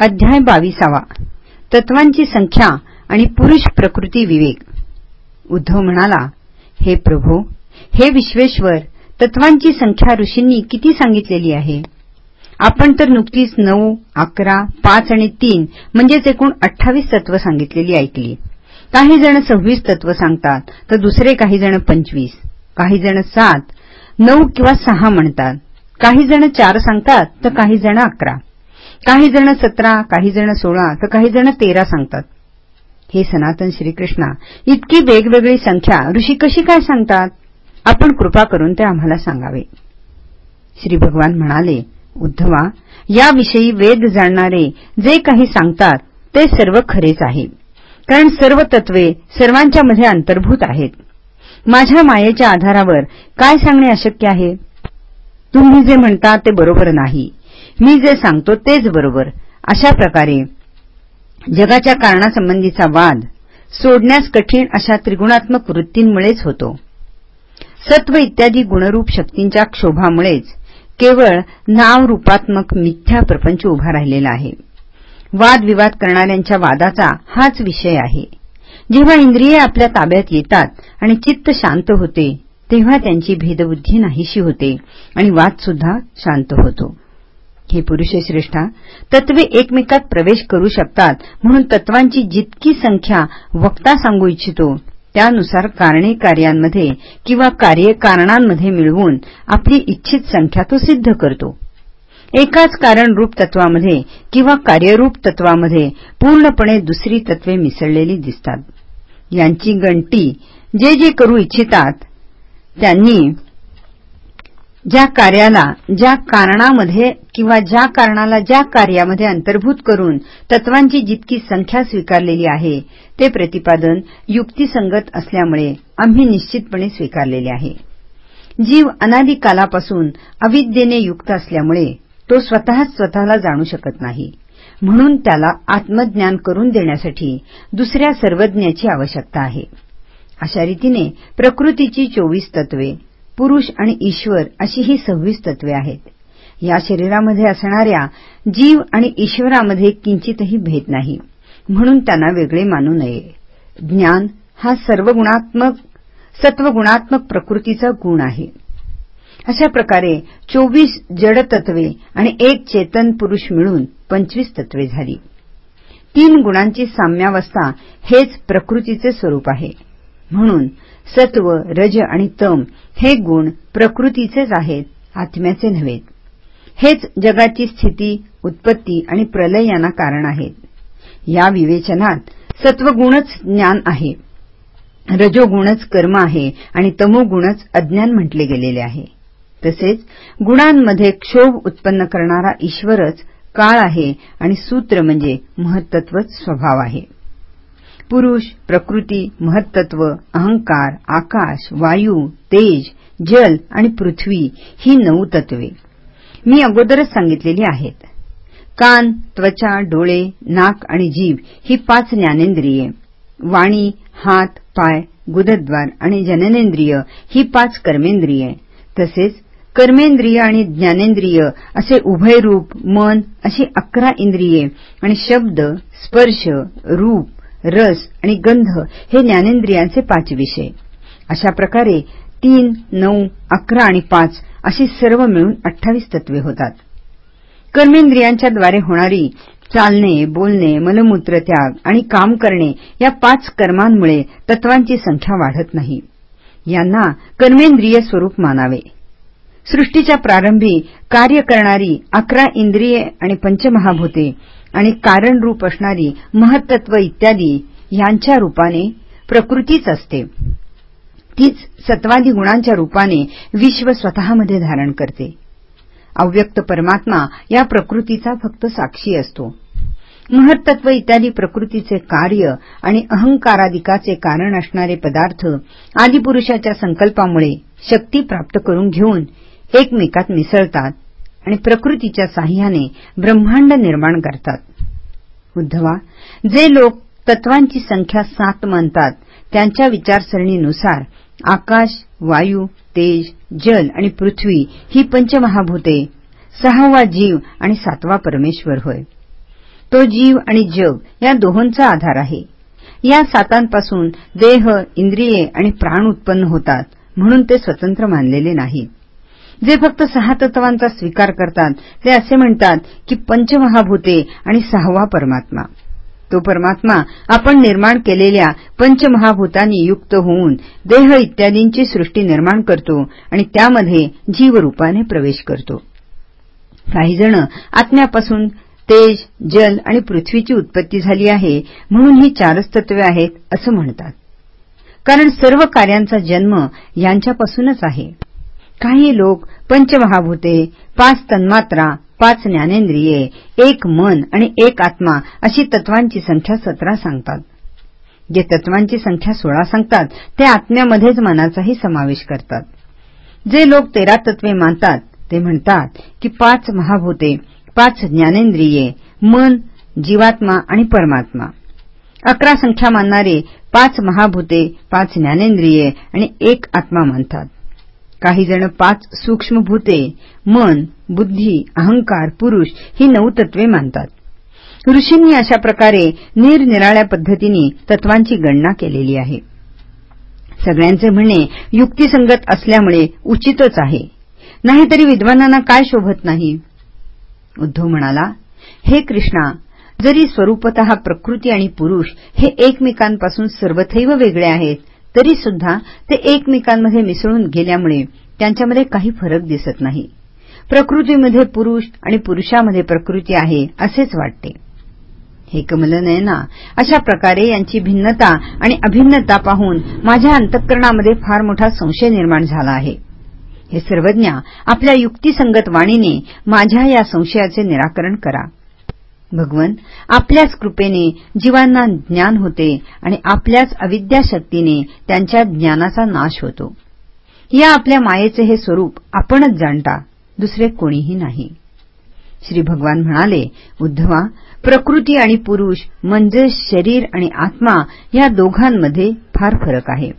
अध्याय बावीसावा. तत्वांची संख्या आणि पुरुष प्रकृती विवेक. उद्धव म्हणाला हे प्रभो हे विश्वेश्वर तत्वांची संख्या ऋषींनी किती सांगितलेली आहे? आपण तर नुकतीच नऊ अकरा पाच आणि तीन म्हणजेच एकूण अठ्ठावीस तत्व सांगितलेली ऐकली. काही जण सव्वीस तत्व सांगतात तर दुसरे काही जण पंचवीस. काही जण सात नऊ किंवा सहा म्हणतात. काही जण चार सांगतात तर काही जण अकरा. काही जण सतरा काही जण सोळा तर काही जण तेरा सांगतात. हे सनातन श्रीकृष्णा इतकी वेगवेगळी संख्या ऋषी कशी काय सांगतात? आपण कृपा करून ते आम्हाला सांगावे. श्री भगवान म्हणाले उद्धवा याविषयी वेद जाणणारे जे काही सांगतात ते सर्व खरेच आहे. कारण सर्व तत्वे सर्वांच्या मध्ये अंतर्भूत आहेत. माझ्या मायेच्या आधारावर काय सांगणे अशक्य आहे? तुम्ही जे म्हणता ते बरोबर नाही. मी जे सांगतो तेच बरोबर. अशा प्रकारे जगाच्या कारणासंबंधीचा वाद सोडण्यास कठीण अशा त्रिगुणात्मक वृत्तींमुळेच होतो. सत्व इत्यादी गुणरूप शक्तींच्या क्षोभामुळेच केवळ नावरूपात्मक मिथ्या प्रपंच उभा राहिलेला आहे. वादविवाद करणाऱ्यांच्या वादाचा हाच विषय आहे. जेव्हा इंद्रिये आपल्या ताब्यात येतात आणि चित्त शांत होते तेव्हा त्यांची भेदबुद्धी नाहीशी होते आणि वादसुद्धा शांत होतो. हे पुरुषश्रेष्ठा तत्वे एकमेकात प्रवेश करू शकतात म्हणून तत्वांची जितकी संख्या वक्ता सांगू इच्छितो त्यानुसार कारणे कार्यांमध्ये किंवा कार्यकारणांमध्ये मिळवून आपली इच्छित संख्या तो सिद्ध करतो. एकाच कारणरूप तत्वामध्ये किंवा कार्यरूप तत्वामध्ये पूर्णपणे दुसरी तत्वे मिसळलेली दिसतात. यांची गणती जे जे करू इच्छितात त्यांनी ज्या कार्याला ज्या कारणामध्ये किंवा ज्या कारणाला ज्या कार्यामध्ये अंतर्भूत करून तत्वांची जितकी संख्या स्वीकारलेली आहे ते प्रतिपादन युक्तिसंगत असल्यामुळे आम्ही निश्चितपणे स्वीकारलेले आहे. जीव अनादिकालापासून अविद्येने युक्त असल्यामुळे तो स्वतःच स्वतःला जाणू शकत नाही. म्हणून त्याला आत्मज्ञान करून देण्यासाठी दुसऱ्या सर्वज्ञाची आवश्यकता आहे. अशा रीतीने प्रकृतीची चोवीस तत्वे पुरुष आणि ईश्वर अशी ही सव्वीस तत्वे आहेत. या शरीरामध्ये असणाऱ्या जीव आणि ईश्वरामध्ये किंचितही भेद नाही म्हणून त्यांना वेगळे मानू नये. ज्ञान हा सर्वगुणात्मक सत्वगुणात्मक प्रकृतीचा गुण आहे. अशा प्रकारे चोवीस जड तत्वे आणि एक चेतन पुरुष मिळून पंचवीस तत्वे झाली. तीन गुणांची साम्यावस्था हेच प्रकृतीचे स्वरूप आहे. म्हणून सत्व रज आणि तम हे गुण प्रकृतीचेच आहेत आत्म्याचे नव्हेत हेच जगाची स्थिती उत्पत्ती आणि प्रलय यांना कारण आहेत. या विवेचनात सत्वगुणच ज्ञान आहे. रजोगुणच कर्म आहे आणि तमोगुणच अज्ञान म्हटले गेलेले आहे. तसेच गुणांमध्ये क्षोभ उत्पन्न करणारा ईश्वरच काळ आहे आणि सूत्र म्हणजे महत्त्वच स्वभाव आहे. पुरुष प्रकृती महत्त्व अहंकार आकाश वायू तेज जल आणि पृथ्वी ही नऊ तत्वे. मी अगोदरच सांगितलेली आहेत. कान त्वचा डोळे नाक आणि जीभ ही पाच ज्ञानेंद्रिये. वाणी हात पाय गुदद्वार आणि जननेंद्रिय ही पाच कर्मेंद्रिये. तसेच कर्मेंद्रिय आणि ज्ञानेंद्रिय असे उभयरूप मन अशी अकरा इंद्रिये आणि शब्द स्पर्श रूप रस आणि गंध हे ज्ञानेंद्रियांचे पाच विषय. अशा प्रकारे तीन नऊ अकरा आणि पाच अशी सर्व मिळून अठ्ठावीस तत्वे होतात. कर्मेंद्रियांच्याद्वारे होणारी चालणे बोलणे मलमूत्र त्याग आणि काम करणे या पाच कर्मांमुळे तत्वांची संख्या वाढत नाही. यांना कर्मेंद्रिय स्वरूप मानावे. सृष्टीच्या प्रारंभी कार्य करणारी अकरा इंद्रिये आणि पंचमहाभूते आणि कारणरूप असणारी महत्त्व इत्यादी यांच्या रूपाने प्रकृतीच असते. तीच सत्वादी गुणांच्या रूपाने विश्व स्वतःमध्ये धारण करते. अव्यक्त परमात्मा या प्रकृतीचा फक्त साक्षी असतो. महत्त्व इत्यादी प्रकृतीचे कार्य आणि अहंकारादिकाचे कारण असणारे पदार्थ आदिपुरुषाच्या संकल्पामुळे शक्ती प्राप्त करून घेऊन एकमेकात मिसळतात. आणि प्रकृतीच्या साह्याने ब्रह्मांड निर्माण करतात. उद्धवा जे लोक तत्वांची संख्या सात मानतात त्यांच्या विचारसरणीनुसार आकाश वायू तेज जल आणि पृथ्वी ही पंचमहाभूते सहावा जीव आणि सातवा परमेश्वर होय. तो जीव आणि जग या दोहोंचा आधार आहे. या सातांपासून देह इंद्रिये आणि प्राण उत्पन्न होतात म्हणून ते स्वतंत्र मानलेले नाहीत. जे फक्त सहा तत्वांचा स्वीकार करतात ते असे म्हणतात की पंचमहाभूते आणि सहावा परमात्मा. तो परमात्मा आपण निर्माण केलेल्या पंचमहाभूतांनी युक्त होऊन देह इत्यादींची सृष्टी निर्माण करतो आणि त्यामध्ये जीवरूपाने प्रवेश करतो. काहीजण आत्म्यापासून तेज जल आणि पृथ्वीची उत्पत्ती झाली आहे म्हणून ही चारच तत्वे आहेत असं म्हणतात. कारण सर्व कार्यांचा जन्म यांच्यापासूनच आहे. काही लोक पंचमहाभूते पाच तन्मात्रा पाच ज्ञानेंद्रिये एक मन आणि एक आत्मा अशी तत्वांची संख्या सतरा सांगतात. जे तत्वांची संख्या सोळा सांगतात ते आत्म्यामध्येच मनाचाही समावेश करतात. जे लोक तेरा तत्वे मानतात ते म्हणतात की पाच महाभूते पाच ज्ञानेंद्रिये मन जीवात्मा आणि परमात्मा. अकरा संख्या मानणारे पाच महाभूते पाच ज्ञानेंद्रिये आणि एक आत्मा मानतात. काही जण पाच सूक्ष्म भूते मन बुद्धी अहंकार पुरुष ही नऊ तत्वे मानतात. ऋषींनी अशा प्रकारे निरनिराळ्या पद्धतीने तत्वांची गणना केलेली आहे. सगळ्यांचे म्हणणे युक्तिसंगत असल्यामुळे उचितच आहे. नाहीतरी विद्वानांना काय शोभत नाही? उद्धव म्हणाला हे कृष्णा जरी स्वरूपत प्रकृती आणि पुरुष हे एकमेकांपासून सर्वथैव वेगळे आहेत तरी सुद्धा ते एकमेकांमध्ये मिसळून गेल्यामुळे त्यांच्यामध्ये काही फरक दिसत नाही. प्रकृतीमध्ये पुरुष आणि पुरुषामध्ये प्रकृती आहे असेच वाटते. हे कमलनयना अशा प्रकारे यांची भिन्नता आणि अभिन्नता पाहून माझ्या अंतःकरणामध्ये फार मोठा संशय निर्माण झाला आहे. हे सर्वज्ञ आपल्या युक्तिसंगत वाणीने माझ्या या संशयाचे निराकरण करा. भगवन आपल्याच कृपेने जीवांना ज्ञान होते आणि आपल्याच अविद्याशक्तीने त्यांच्या ज्ञानाचा नाश होतो. या आपल्या मायेचे हे स्वरूप आपणच जाणता दुसरे कोणीही नाही. श्री भगवान म्हणाले उद्धवा प्रकृती आणि पुरुष म्हणजे शरीर आणि आत्मा या दोघांमध्ये फार फरक आहे.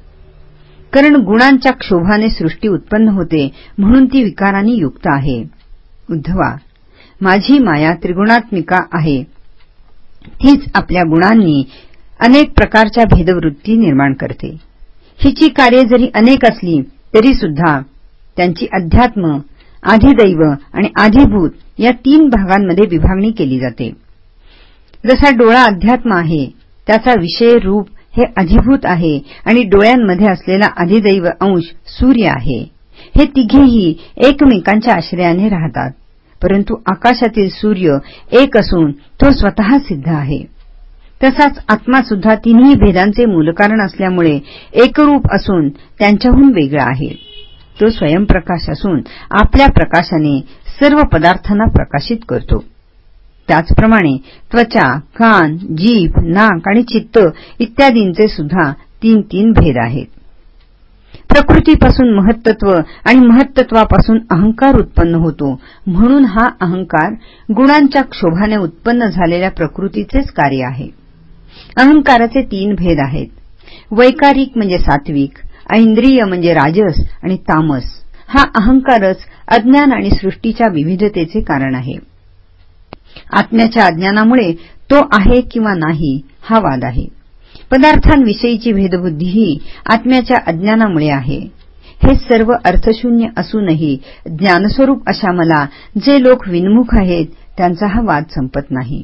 कारण गुणांच्या क्षोभाने सृष्टी उत्पन्न होते म्हणून ती विकारांनी युक्त आहे. उद्धवा माझी माया त्रिगुणात्मिका आहे. तीच आपल्या गुणांनी अनेक प्रकारच्या भेदवृत्ती निर्माण करते. हिची कार्ये जरी अनेक असली तरी सुद्धा त्यांची अध्यात्म आधिदैव आणि आधिभूत या तीन भागांमध्ये विभागणी केली जाते. जसा डोळा अध्यात्म आहे त्याचा विषय रूप हे अधिभूत आहे आणि डोळ्यांमध्ये असलेला अधिदैव अंश सूर्य आहे. हे तिघेही एकमेकांच्या आश्रयाने राहतात. परंतु आकाशातील सूर्य एक असून तो स्वतः सिद्ध आहे. तसाच आत्मा सुद्धा तिन्ही भेदांचे मूलकारण असल्यामुळे एकरूप असून त्यांच्याहून वेगळा आहे. तो स्वयंप्रकाश असून आपल्या प्रकाशाने सर्व पदार्थांना प्रकाशित करतो. त्याचप्रमाणे त्वचा कान जीभ नाक आणि चित्त इत्यादींचे सुद्धा तीन तीन भेद आहेत. प्रकृतीपासून महत्त्व आणि महत्त्वापासून अहंकार उत्पन्न होतो. म्हणून हा अहंकार गुणांच्या क्षोभाने उत्पन्न झालेल्या प्रकृतीचेच कार्य आहे. अहंकाराचे तीन भेद आहेत. वैकारिक म्हणजे सात्विक ऐंद्रिय म्हणजे राजस आणि तामस. हा अहंकारच अज्ञान आणि सृष्टीच्या विविधतेचे कारण आहे. आत्म्याच्या अज्ञानामुळे तो आहे किंवा नाही हा वाद आहे. पदार्थांविषयीची भेदबुद्धीही आत्म्याच्या अज्ञानामुळे आहे. हे सर्व अर्थशून्य असूनही ज्ञानस्वरूप अशा मला जे लोक विनमुख आहेत त्यांचा हा वाद संपत नाही.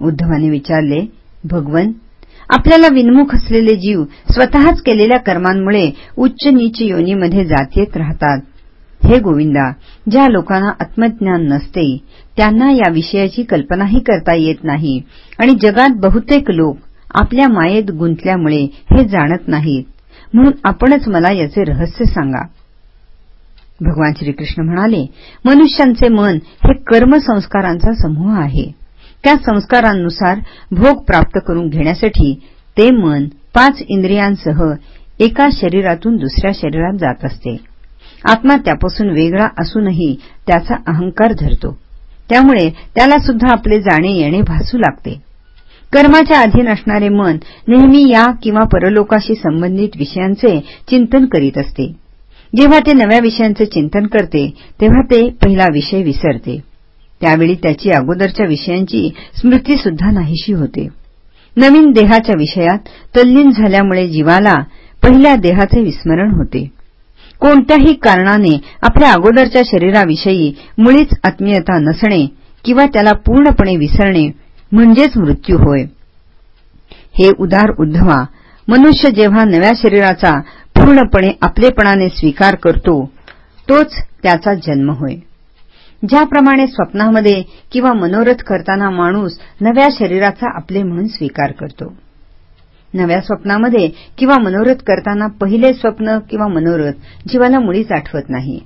उद्धवाने विचारले भगवन आपल्याला विनमुख असलेले जीव स्वतःच केलेल्या कर्मांमुळे उच्च नीच योनीमध्ये जात येत राहतात. हे गोविंदा ज्या लोकांना आत्मज्ञान नसते त्यांना या विषयाची कल्पनाही करता येत नाही. आणि जगात बहुतेक लोक आपल्या मायेत गुंतल्यामुळे हे जाणत नाहीत. म्हणून आपणच मला याचे रहस्य सांगा. भगवान श्रीकृष्ण म्हणाले मनुष्यांचे मन हे कर्मसंस्कारांचा समूह आहे. त्या संस्कारांनुसार भोग प्राप्त करून घेण्यासाठी ते मन पाच इंद्रियांसह एका शरीरातून दुसऱ्या शरीरात जात असते. आत्मा त्यापासून वेगळा असूनही त्याचा अहंकार धरतो. त्यामुळे त्याला सुद्धा आपले जाणे येणे भासू लागते. कर्माच्या अधीन असणारे मन नेहमी या किंवा परलोकाशी संबंधित विषयांचे चिंतन करीत असते. जेव्हा ते नव्या विषयांचे चिंतन करते तेव्हा ते पहिला विषय विसरते. त्यावेळी त्याची अगोदरच्या विषयांची स्मृतीसुद्धा नाहीशी होते. नवीन देहाच्या विषयात तल्लीन झाल्यामुळे जीवाला पहिल्या देहाचे विस्मरण होते. कोणत्याही कारणाने आपल्या अगोदरच्या शरीराविषयी मुळीच आत्मीयता नसणे किंवा त्याला पूर्णपणे विसरणे म्हणजेच मृत्यू होय. हे उदार उद्धवा मनुष्य जेव्हा नव्या शरीराचा पूर्णपणे आपलेपणाने स्वीकार करतो तोच त्याचा जन्म होय. ज्याप्रमाणे स्वप्नामध्ये किंवा मनोरथ करताना माणूस नव्या शरीराचा आपले म्हणून स्वीकार करतो. नव्या स्वप्नामध्ये किंवा मनोरथ करताना पहिले स्वप्न किंवा मनोरथ जीवाला मुळीच आठवत नाही.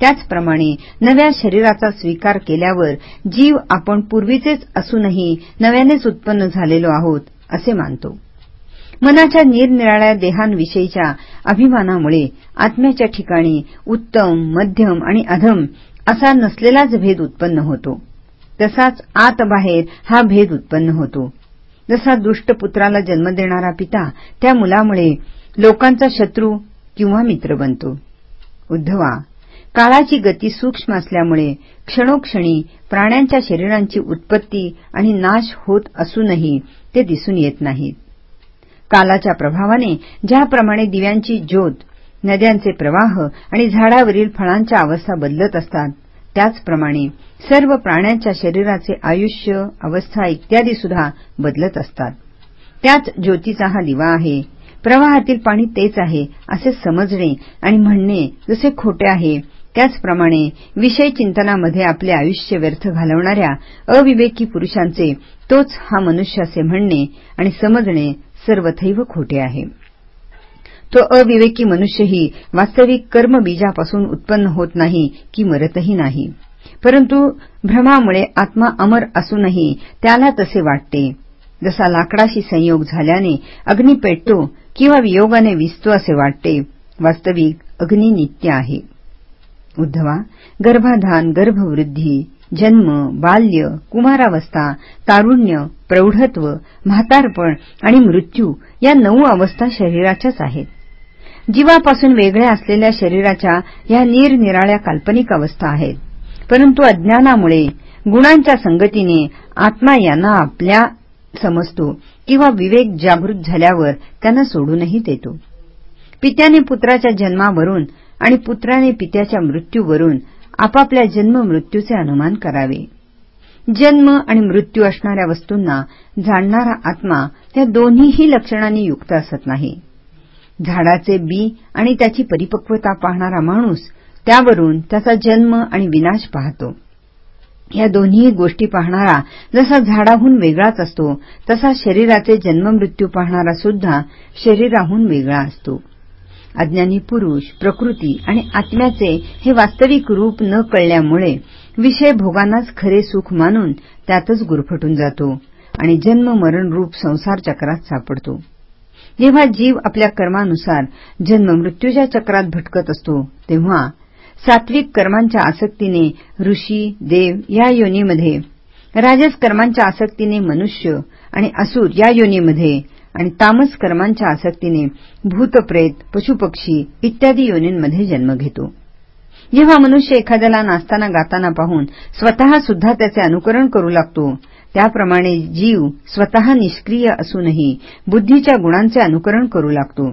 त्याचप्रमाणे नव्या शरीराचा स्वीकार केल्यावर जीव आपण पूर्वीचेच असूनही नव्यानेच उत्पन्न झालेलो आहोत असे मानतो. मनाच्या निरनिराळ्या देहांविषयीच्या अभिमानामुळे आत्म्याच्या ठिकाणी उत्तम मध्यम आणि अधम असा नसलेलाच भेद उत्पन्न होतो. तसाच आत बाहेर हा भेद उत्पन्न होतो. जसा दुष्ट पुत्राला जन्म देणारा पिता त्या मुलामुळे लोकांचा शत्रू किंवा मित्र बनतो. उद्धवा काळाची गती सूक्ष्म असल्यामुळे क्षणोक्षणी प्राण्यांच्या शरीरांची उत्पत्ती आणि नाश होत असूनही ते दिसून येत नाहीत. कालाच्या प्रभावाने ज्याप्रमाणे दिव्यांची ज्योत नद्यांचे प्रवाह आणि झाडावरील फळांच्या अवस्था बदलत असतात त्याचप्रमाणे सर्व प्राण्यांच्या शरीराचे आयुष्य अवस्था इत्यादी सुद्धा बदलत असतात. त्याच ज्योतीचा हा दिवा आहे. प्रवाहातील पाणी तेच आहे असे समजणे आणि म्हणणे जसे खोटे आहे त्याचप्रमाणे विषय चिंतनामध्ये आपले आयुष्य व्यर्थ घालवणाऱ्या अविवेकी पुरुषांचे तोच हा मनुष्य असे म्हणणे आणि समजणे सर्वथैव खोटे आहे. तो अविवेकी मनुष्यही वास्तविक कर्मबीजापासून उत्पन्न होत नाही की मरतही नाही. परंतु भ्रमामुळे आत्मा अमर असूनही त्याला तसे वाटते. जसा लाकडाशी संयोग झाल्याने अग्नी पेटतो किंवा वियोगाने विसतो असे वाटते वास्तविक अग्नी नित्य आहे. उद्धवा गर्भाधान गर्भवृद्धी जन्म बाल्य कुमारावस्था तारुण्य प्रौढत्व म्हातारपण आणि मृत्यू या नऊ अवस्था शरीराच्याच आहेत. जीवापासून वेगळ्या असलेल्या शरीराच्या या निरनिराळ्या काल्पनिक अवस्था आहेत. परंतु अज्ञानामुळे गुणांच्या संगतीने आत्मा यांना आपल्या समजतो किंवा विवेक जागृत झाल्यावर त्यांना सोडूनही देतो. पित्याने पुत्राच्या जन्मावरून आणि पुत्राने पित्याच्या मृत्यूवरून आपापल्या जन्म मृत्यूचे अनुमान करावे. जन्म आणि मृत्यू असणाऱ्या वस्तूंना जाणणारा आत्मा त्या दोन्हीही लक्षणांनी युक्त असत नाही. झाडाचे बी आणि त्याची परिपक्वता पाहणारा माणूस त्यावरून त्याचा जन्म आणि विनाश पाहतो. या दोन्ही गोष्टी पाहणारा जसा झाडाहून वेगळाच असतो तसा शरीराचे जन्ममृत्यू पाहणारा सुद्धा शरीराहून वेगळा असतो. अज्ञानी पुरुष प्रकृती आणि आत्म्याचे हे वास्तविक रूप न कळल्यामुळे विषय भोगांनाच खरे सुख मानून त्यातच गुरफटून जातो आणि जन्म मरण रूप संसार चक्रात सापडतो. जेव्हा जीव आपल्या कर्मानुसार जन्म मृत्यूच्या चक्रात भटकत असतो तेव्हा सात्विक कर्मांच्या आसक्तीने ऋषी देव या योनीमध्ये राजस कर्मांच्या आसक्तीने मनुष्य आणि असुर या योनीमध्ये आणि तामस कर्मांच्या आसक्तीने भूतप्रेत पशुपक्षी इत्यादी योनींमध्ये जन्म घेतो. जेव्हा मनुष्य एखाद्याला नाचताना गाताना पाहून स्वतः सुद्धा त्याचे अनुकरण करू लागतो त्याप्रमाणे जीव स्वतः निष्क्रिय असूनही बुद्धीच्या गुणांचे अनुकरण करू लागतो.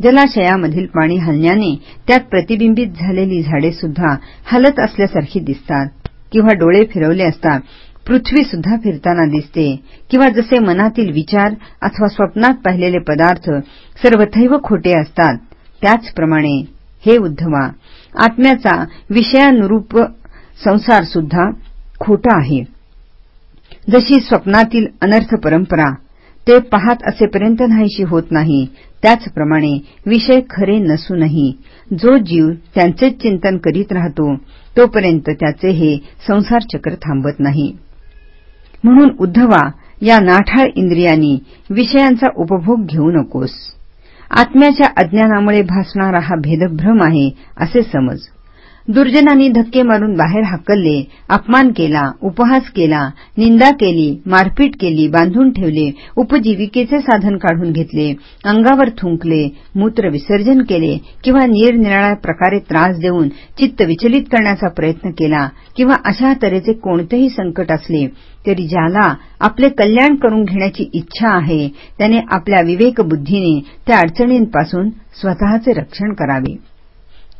जलाशयामधील पाणी हलण्याने त्यात प्रतिबिंबित झालेली झाडे सुद्धा हलत असल्यासारखी दिसतात किंवा डोळे फिरवले असता पृथ्वी सुद्धा फिरताना दिसते किंवा जसे मनातील विचार अथवा स्वप्नात पाहिलेले पदार्थ सर्वथैव खोटे असतात त्याचप्रमाणे हे उद्धवा आत्म्याचा विषयानुरूप संसार सुद्धा खोटा आहे. जशी स्वप्नातील अनर्थ परंपरा ते पाहत असेपर्यंत नाहीशी होत नाही त्याचप्रमाणे विषय खरे नसूनही जो जीव त्यांचेच चिंतन करीत राहतो तोपर्यंत त्याचे हे संसार चक्र थांबत नाही. म्हणून उद्धवा या नाठाळ इंद्रियांनी विषयांचा उपभोग घेऊ नकोस. आत्म्याच्या अज्ञानामुळे भासणारा हा भेदभ्रम आहे असे समज. दुर्जनांनी धक्के मारून बाहेर हाकलले अपमान केला उपहास केला निंदा केली मारपीट केली बांधून ठेवले उपजीविकेचे साधन काढून घेतले अंगावर थुंकले मूत्र विसर्जन केले किंवा निरनिराळ्या प्रकारे त्रास देऊन चित्त विचलित करण्याचा प्रयत्न केला किंवा अशा तऱ्हेचे कोणतेही संकट असले तरी ज्याला आपले कल्याण करून घेण्याची इच्छा आहे त्याने आपल्या विवेकबुद्धीने त्या अडचणींपासून स्वतःचे रक्षण करावे.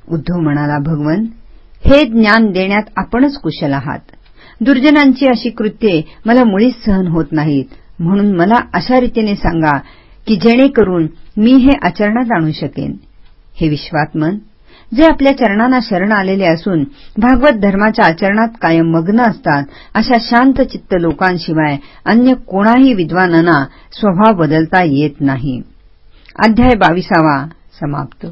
उद्धव म्हणाला भगवन हे ज्ञान देण्यात आपणच कुशल आहात. दुर्जनांची अशी कृत्ये मला मुळीच सहन होत नाहीत. म्हणून मला अशा रीतीने सांगा की जेणेकरून मी हे आचरणात आणू शकेन. हे विश्वात्मन जे आपल्या चरणांना शरण आलेले असून भागवत धर्माच्या आचरणात कायम मग्न असतात अशा शांत चित्त लोकांशिवाय अन्य कोणाही विद्वानांना स्वभाव बदलता येत नाही. अध्याय बाविसावा समाप्त.